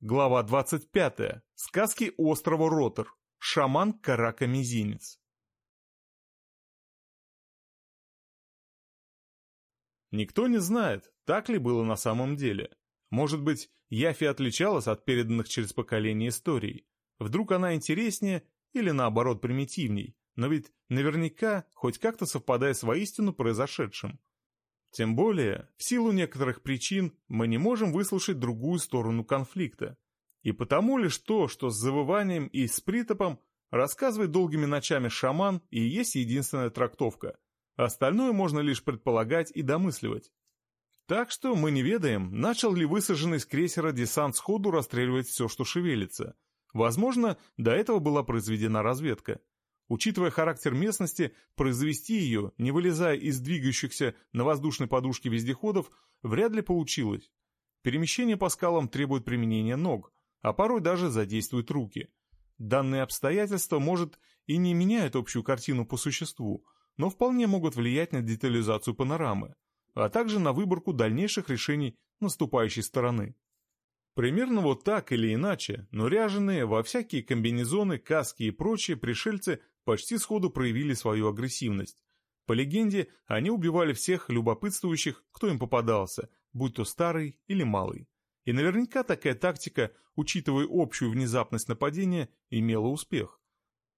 Глава 25. Сказки острова Ротор. Шаман Карака-мизинец. Никто не знает, так ли было на самом деле. Может быть, Яфи отличалась от переданных через поколения историй. Вдруг она интереснее или наоборот примитивней, но ведь наверняка хоть как-то совпадает с воистину произошедшим. Тем более, в силу некоторых причин мы не можем выслушать другую сторону конфликта. И потому лишь то, что с завыванием и с притопом рассказывает долгими ночами шаман и есть единственная трактовка. Остальное можно лишь предполагать и домысливать. Так что мы не ведаем, начал ли высаженный с крейсера десант сходу расстреливать все, что шевелится. Возможно, до этого была произведена разведка. Учитывая характер местности, произвести ее, не вылезая из двигающихся на воздушной подушке вездеходов, вряд ли получилось. Перемещение по скалам требует применения ног, а порой даже задействует руки. Данные обстоятельства, может, и не меняют общую картину по существу, но вполне могут влиять на детализацию панорамы, а также на выборку дальнейших решений наступающей стороны. Примерно вот так или иначе, но ряженые во всякие комбинезоны, каски и прочие пришельцы почти сходу проявили свою агрессивность. По легенде, они убивали всех любопытствующих, кто им попадался, будь то старый или малый. И наверняка такая тактика, учитывая общую внезапность нападения, имела успех.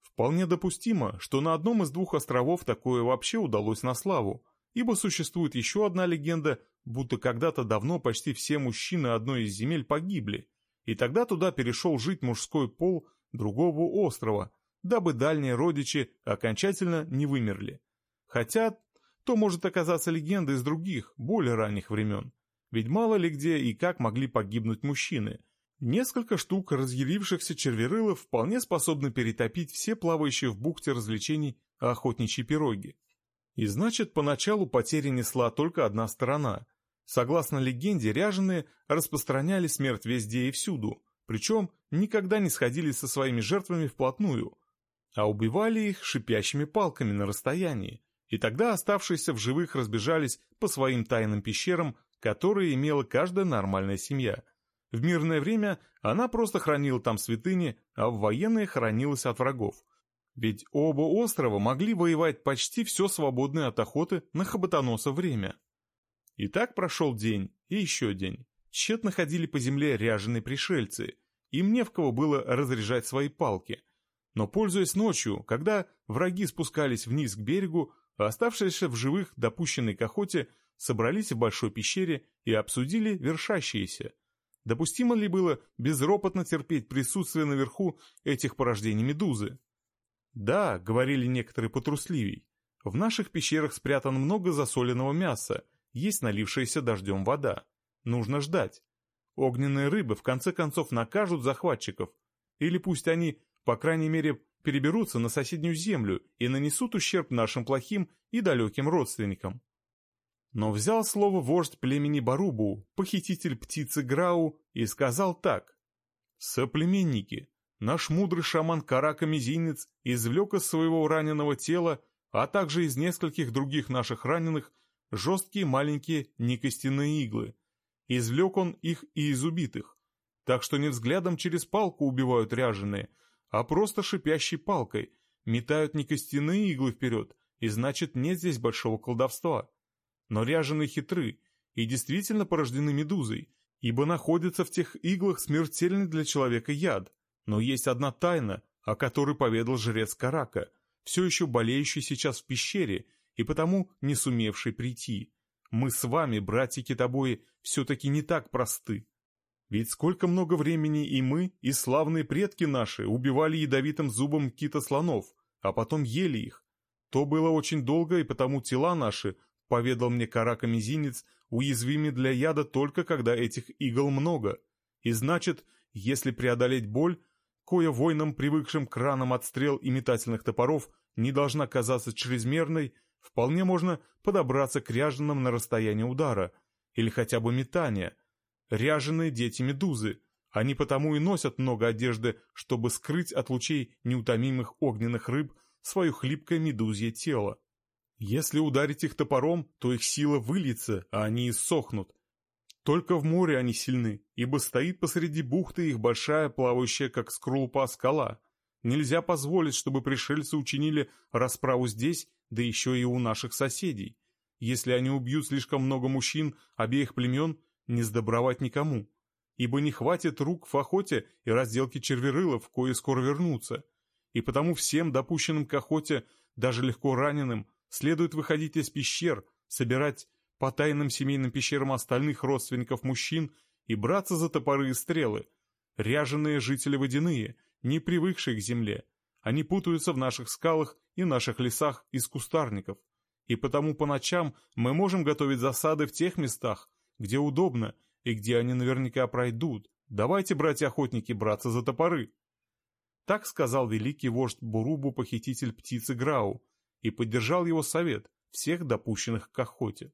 Вполне допустимо, что на одном из двух островов такое вообще удалось на славу, ибо существует еще одна легенда, будто когда-то давно почти все мужчины одной из земель погибли, и тогда туда перешел жить мужской пол другого острова, дабы дальние родичи окончательно не вымерли. Хотя то может оказаться легендой из других, более ранних времен. Ведь мало ли где и как могли погибнуть мужчины. Несколько штук разъярившихся черверылов вполне способны перетопить все плавающие в бухте развлечений охотничьи пироги. И значит, поначалу потери несла только одна сторона. Согласно легенде, ряженые распространяли смерть везде и всюду, причем никогда не сходились со своими жертвами вплотную, а убивали их шипящими палками на расстоянии, и тогда оставшиеся в живых разбежались по своим тайным пещерам, которые имела каждая нормальная семья. В мирное время она просто хранила там святыни, а в военные хранилась от врагов. Ведь оба острова могли воевать почти все свободное от охоты на хоботоноса время. И так прошел день, и еще день. Тщетно ходили по земле ряженые пришельцы, им не в кого было разряжать свои палки – но, пользуясь ночью, когда враги спускались вниз к берегу, оставшиеся в живых допущенной к охоте собрались в большой пещере и обсудили вершащиеся. Допустимо ли было безропотно терпеть присутствие наверху этих порождений медузы? Да, говорили некоторые потрусливей, в наших пещерах спрятано много засоленного мяса, есть налившаяся дождем вода. Нужно ждать. Огненные рыбы в конце концов накажут захватчиков, или пусть они по крайней мере, переберутся на соседнюю землю и нанесут ущерб нашим плохим и далеким родственникам. Но взял слово вождь племени Барубу, похититель птицы Грау, и сказал так. «Соплеменники, наш мудрый шаман Карака-мизинец извлек из своего раненого тела, а также из нескольких других наших раненых, жесткие маленькие некостяные иглы. Извлек он их и из убитых, так что не взглядом через палку убивают ряженые, а просто шипящей палкой, метают не костяные иглы вперед, и значит нет здесь большого колдовства. Но ряженые хитры и действительно порождены медузой, ибо находится в тех иглах смертельный для человека яд. Но есть одна тайна, о которой поведал жрец Карака, все еще болеющий сейчас в пещере и потому не сумевший прийти. Мы с вами, братья китобои, все-таки не так просты. Ведь сколько много времени и мы, и славные предки наши убивали ядовитым зубом кита-слонов, а потом ели их. То было очень долго, и потому тела наши, поведал мне карака-мизинец, уязвимы для яда только когда этих игл много. И значит, если преодолеть боль, кое воинам, привыкшим к ранам от стрел и метательных топоров, не должна казаться чрезмерной, вполне можно подобраться к ряженым на расстояние удара, или хотя бы метания, ряженые дети медузы. Они потому и носят много одежды, чтобы скрыть от лучей неутомимых огненных рыб свое хлипкое медузье тело. Если ударить их топором, то их сила выльется, а они иссохнут. Только в море они сильны, ибо стоит посреди бухты их большая плавающая, как скорлупа, скала. Нельзя позволить, чтобы пришельцы учинили расправу здесь, да еще и у наших соседей. Если они убьют слишком много мужчин обеих племен, не сдобровать никому. Ибо не хватит рук в охоте и разделке черверылов, кое скоро вернутся. И потому всем допущенным к охоте, даже легко раненым, следует выходить из пещер, собирать по тайным семейным пещерам остальных родственников мужчин и браться за топоры и стрелы. Ряженые жители водяные, не привыкшие к земле. Они путаются в наших скалах и наших лесах из кустарников. И потому по ночам мы можем готовить засады в тех местах, где удобно и где они наверняка пройдут. Давайте, братья-охотники, браться за топоры. Так сказал великий вождь Бурубу, похититель птицы Грау, и поддержал его совет всех допущенных к охоте.